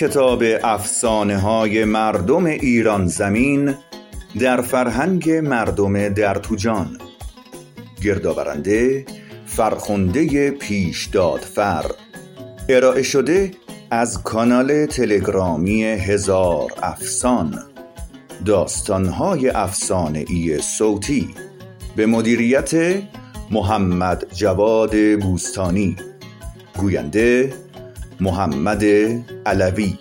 کتاب افسانه های مردم ایران زمین در فرهنگ مردم در توجان. گردآورنده فرخنده پیشدادفر ارائه شده از کانال تلگرامی هزار افسان. داستانهای افسانه ای صوتی. به مدیریت محمد جواد بوستانی. گوینده محمد علوی.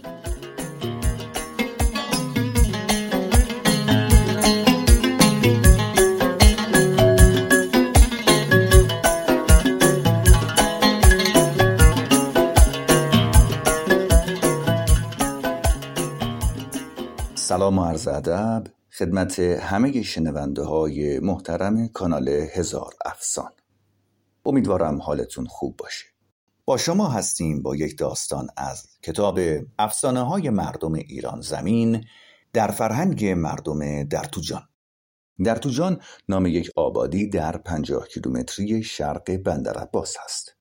سلام و عرض ادب خدمت همه شنونده های محترم کانال هزار افسان. امیدوارم حالتون خوب باشه. با شما هستیم با یک داستان از کتاب افسانه های مردم ایران زمین در فرهنگ مردم درتوجان. درتوجان نام یک آبادی در پنجاه کیلومتری شرق بندر عباس است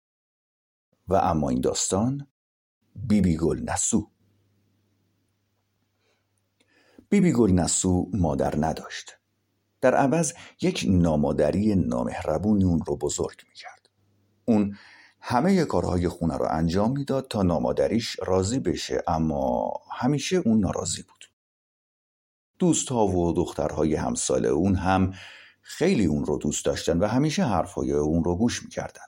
و اما این داستان بیبی گل نسو. بیبی گل نسو مادر نداشت. در عوض یک نامادری نامهربونی اون رو بزرگ می‌کرد. اون همه کارهای خونه رو انجام می‌داد تا نامادریش راضی بشه اما همیشه اون ناراضی بود دوستها و دخترهای همسال اون هم خیلی اون رو دوست داشتن و همیشه حرفهای اون رو گوش می‌کردن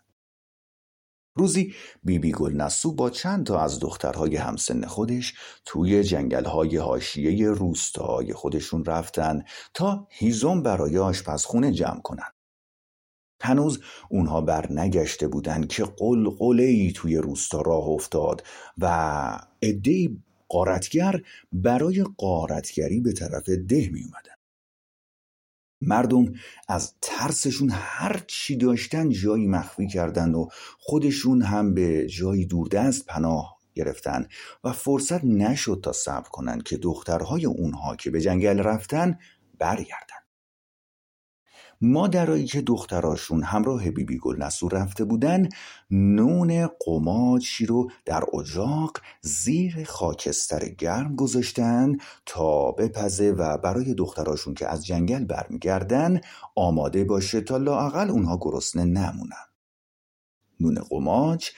روزی بیبی گل نسو با چند تا از دخترهای همسن خودش توی جنگلهای هاشیه روستاهای خودشون رفتن تا هیزم برای آشپزخونه جمع کنن. هنوز اونها بر نگشته بودن که قلقله ای توی روستا راه افتاد و عدهای قارتگر برای قارتگری به طرف ده می اومدن. مردم از ترسشون هر چی داشتن جایی مخفی کردند و خودشون هم به جایی دوردست پناه گرفتن و فرصت نشد تا صبر کنند که دخترهای اونها که به جنگل رفتن برگردن مادرایی که دختراشون همراه بیبی گل نسو رفته بودن نون قماچی رو در اجاق زیر خاکستر گرم گذاشتن تا بپزه و برای دختراشون که از جنگل برمیگردن آماده باشه تا لااقل اونها گرسنه نمونن. نون قماچ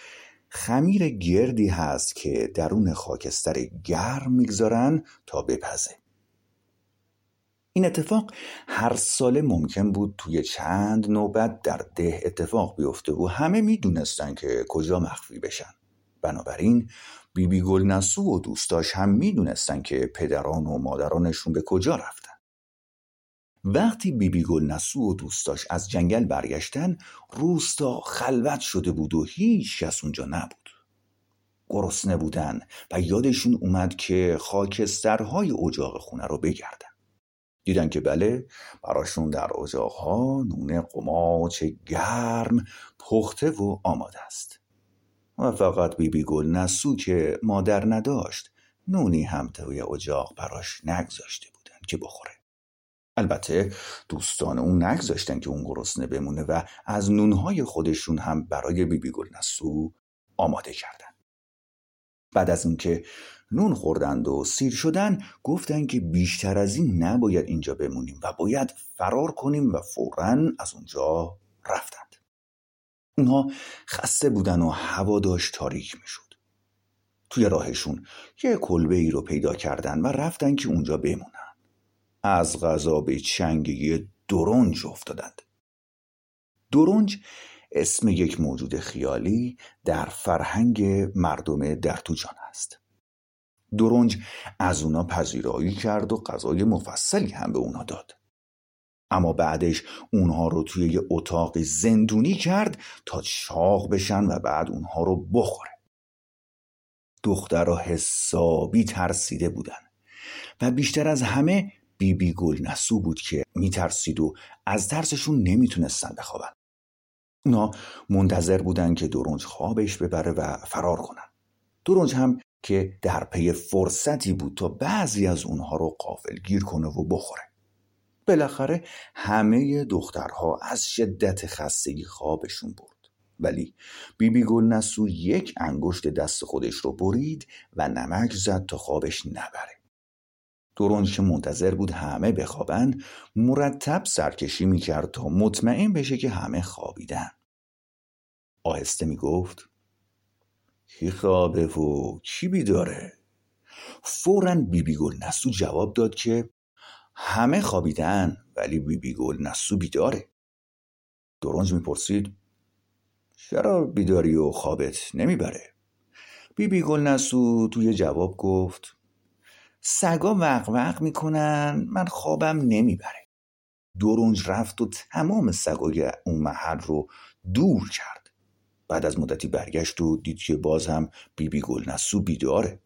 خمیر گردی هست که درون خاکستر گرم می‌گذارن تا بپزه. این اتفاق هر ساله ممکن بود توی چند نوبت در ده اتفاق بیفته و همه می‌دونستن که کجا مخفی بشن. بنابراین بیبی گل نسو و دوستاش هم می‌دونستن که پدران و مادرانشون به کجا رفتن. وقتی بیبی گل نسو و دوستاش از جنگل برگشتن روستا خلوت شده بود و هیچ کس اونجا نبود. گرسنه بودن و یادشون اومد که خاکسترهای اجاق خونه رو بگردن. دیدن که بله براشون در اجاقها نون قماچ گرم پخته و آماده است. و فقط بیبی گل نسو که مادر نداشت نونی هم توی اجاق براش نگذاشته بودن که بخوره. البته دوستان اون نگذاشتن که اون گرسنه بمونه و از نونهای خودشون هم برای بیبی گل نسو آماده کردن. بعد از اینکه نون خوردند و سیر شدن گفتن که بیشتر از این نباید اینجا بمونیم و باید فرار کنیم و فورا از اونجا رفتند. اونها خسته بودن و هوا داشت تاریک می‌شد. توی راهشون یه کلبه ای رو پیدا کردن و رفتن که اونجا بمونن. از غذا به چنگی درنج افتادند. درنج اسم یک موجود خیالی در فرهنگ مردم درتوجان است. درنج از اونا پذیرایی کرد و غذای مفصلی هم به اونا داد. اما بعدش اونها رو توی یه اتاق زندونی کرد تا چاق بشن و بعد اونها رو بخوره. دخترها حسابی ترسیده بودن و بیشتر از همه بیبی بی گل نسو بود که میترسید و از ترسشون نمی‌تونستن بخوابن. اونا منتظر بودن که درنج خوابش ببره و فرار کنن. درنج هم که در پی فرصتی بود تا بعضی از اونها رو قافل گیر کنه و بخوره. بالاخره همه دخترها از شدت خستگی خوابشون برد. ولی بیبی گل نسو یک انگشت دست خودش رو برید و نمک زد تا خوابش نبره. درونج که منتظر بود همه بخوابن مرتب سرکشی می‌کرد تا مطمئن بشه که همه خوابیدن. آهسته می‌گفت کی خوابه و کی بیداره؟ فورا بیبی گل نسو جواب داد که همه خوابیدن ولی بیبی گل نسو بیداره. درونج می‌پرسید چرا بیداری و خوابت نمی‌بره؟ بیبی گل نسو توی جواب گفت سگا وق وق می‌کنن من خوابم نمی‌بره. درونج رفت و تمام سگای اون محل رو دور کرد. بعد از مدتی برگشت و دید که باز هم بیبی گل نسو بیداره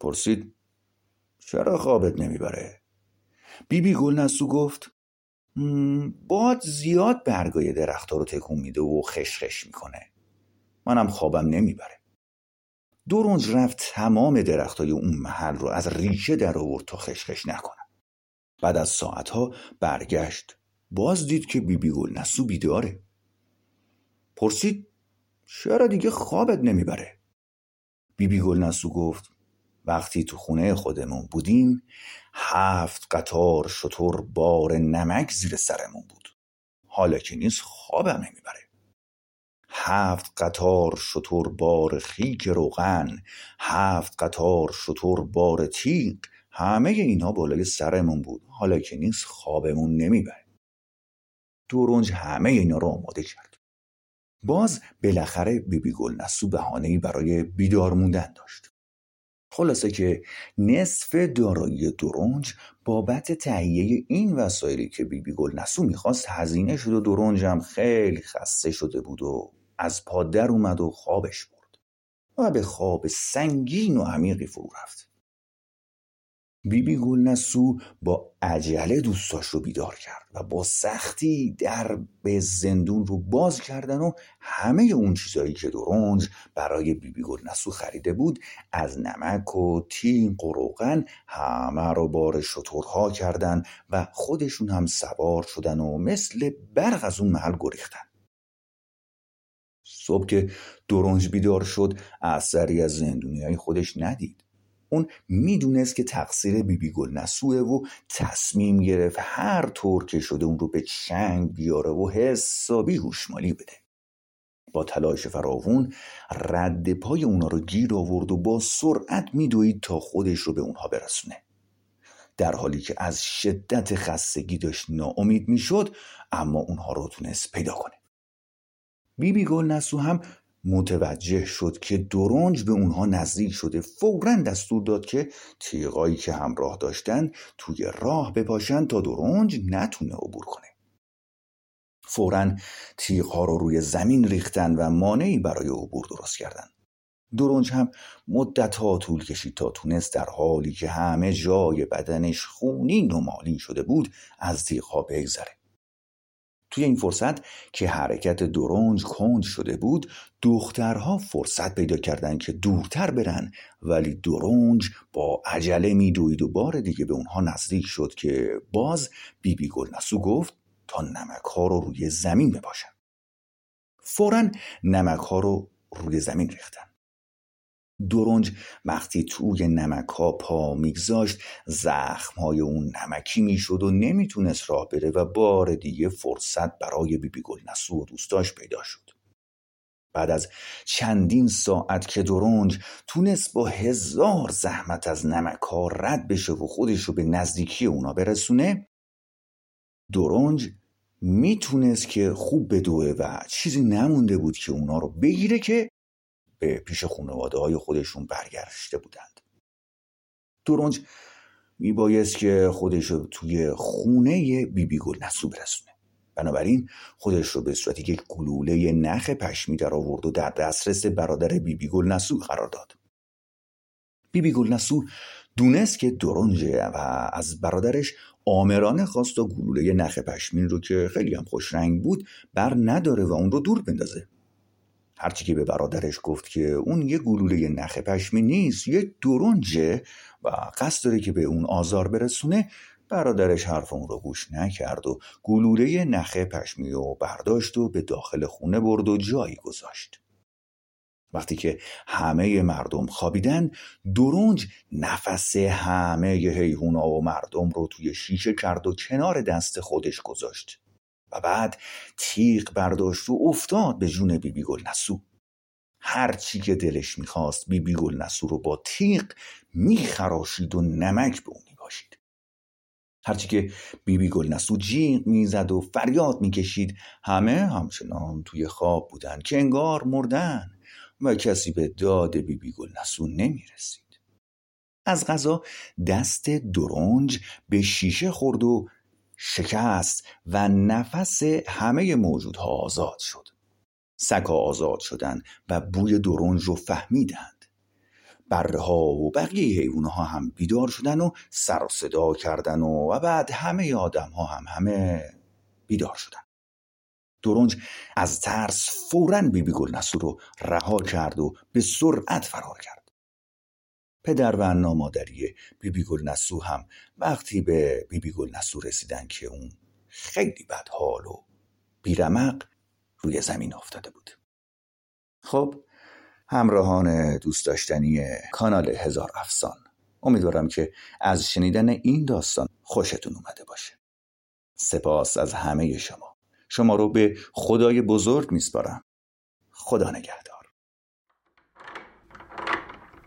پرسید چرا خوابت نمی‌بره؟ بیبی گل نسو گفت باد زیاد برگای درختها رو تکون میده و خشخش می‌کنه. منم خوابم نمی‌بره. دورونج رفت تمام درختای اون محل رو از ریشه در آورد تا خشخش نکنن بعد از ساعتها برگشت. باز دید که بیبی گل نسو بیداره پرسید چرا دیگه خوابت نمی‌بره؟ بیبی گل نسو گفت وقتی تو خونه خودمون بودیم هفت قطار شطور بار نمک زیر سرمون بود. حالا که نیست خوابم نمی‌بره. هفت قطار شطور بار خیک روغن هفت قطار شطور بار تیغ همه اینها بالای سرمون بود. حالا که نیست خوابمون نمی‌بره. دورنج همه اینا رو آماده کرد. باز بالاخره بیبی گل نسو بهانهای برای بیدار موندن داشت. خلاصه که نصف دارایی درنج بابت تهیه این وسایلی که بیبی گل نسو می‌خواست هزینه شد و درنج هم خیلی خسته شده بود و از پادر اومد و خوابش برد و به خواب سنگین و عمیقی فرو رفت. بیبی گل نسو با عجله دوستاش رو بیدار کرد و با سختی در به زندون رو باز کردن و همه اون چیزایی که درونج برای بیبی گل نسو خریده بود از نمک و تین و روغن همه رو بار شطورها کردن و خودشون هم سوار شدن و مثل برق از اون محل گریختن. صبح که درونج بیدار شد اثری از زندونی های خودش ندید. اون می‌دونست که تقصیر بیبی گل نسوه و تصمیم گرفت هر طور که شده اون رو به چنگ بیاره و حسابی هوشمالی بده. با تلاش فراوون رد پای اونا رو گیر آورد و با سرعت میدوید تا خودش رو به اونها برسونه. در حالی که از شدت خستگی داشت ناامید می‌شد اما اونها رو تونست پیدا کنه. بیبی گل نسو هم متوجه شد که درنج به اونها نزدیک شده. فورا دستور داد که تیغایی که همراه داشتن توی راه بپاشن تا درنج نتونه عبور کنه. فورا تیغها رو روی زمین ریختن و مانعی برای عبور درست کردن درنج هم مدت ها طول کشید تا تونست در حالی که همه جای بدنش خونین و مالین شده بود از تیغها بگذره. توی این فرصت که حرکت درنج کند شده بود دخترها فرصت پیدا کردند که دورتر برن ولی درنج با عجله میدوید و بار دیگه به اونها نزدیک شد که باز بیبی گل نسو گفت تا نمک ها رو روی زمین بپاشن. فورا نمک ها رو روی زمین ریختن. درنج وقتی توی نمک ها پا میگذاشت زخم های اون نمکی می‌شد و نمی‌تونست راه بره و بار دیگه فرصت برای بیبی گل نسو و دوستاش پیدا شد. بعد از چندین ساعت که درنج تونست با هزار زحمت از نمک ها رد بشه و خودش رو به نزدیکی اونا برسونه درنج می‌تونست که خوب بدوه و چیزی نمونده بود که اونا رو بگیره که به پیش خانواده های خودشون برگشته بودند. درنج میبایست که خودش رو توی خونه بیبی گل نسو برسونه. بنابراین خودش رو به صورت یک گلوله نخ پشمی در آورد و در دسترس برادر بیبی گل نسو قرار داد. بیبی گل نسو دونست که درنجه و از برادرش آمرانه خواست تا گلوله نخ پشمین رو که خیلی هم خوش رنگ بود بر نداره و اون رو دور بندازه. هرچی که به برادرش گفت که اون یه گلوله نخ پشمی نیست یه درنجه و قصد داره که به اون آزار برسونه. برادرش حرف اون رو گوش نکرد و گلوله نخه پشمی و برداشت و به داخل خونه برد و جایی گذاشت. وقتی که همه مردم خوابیدن درونج نفس همه حیوونا و مردم رو توی شیشه کرد و کنار دست خودش گذاشت. و بعد تیغ برداشت و افتاد به جون بیبی گل نسو هر چی که دلش می‌خواست بیبی گل نسو رو با تیغ میخراشید و نمک به اون می‌باشید. هرچی که بیبی گل نسو جیغ می‌زد و فریاد می‌کشید همه همچنان توی خواب بودن که انگار مردن و کسی به داد بیبی گل نسو نمی‌رسید. از غذا دست درنج به شیشه خورد و شکست و نفس همه موجودها آزاد شد. سگها آزاد شدند و بوی درنج رو فهمیدند. بره ها و بقیه حیوانه ها هم بیدار شدن و سر و صدا کردن و, و بعد همه آدم ها هم همه بیدار شدن. درنج از ترس فورا بیبی گل نسو رو رها کرد و به سرعت فرار کرد. پدر و نامادری بیبی گل نسو هم وقتی به بیبی گل نسو رسیدن که اون خیلی بد حال و بیرمق روی زمین افتاده بود. خب همراهان دوست داشتنی کانال هزار افسان امیدوارم که از شنیدن این داستان خوشتون اومده باشه. سپاس از همه شما. شما رو به خدای بزرگ میسپارم. خدا نگهدار.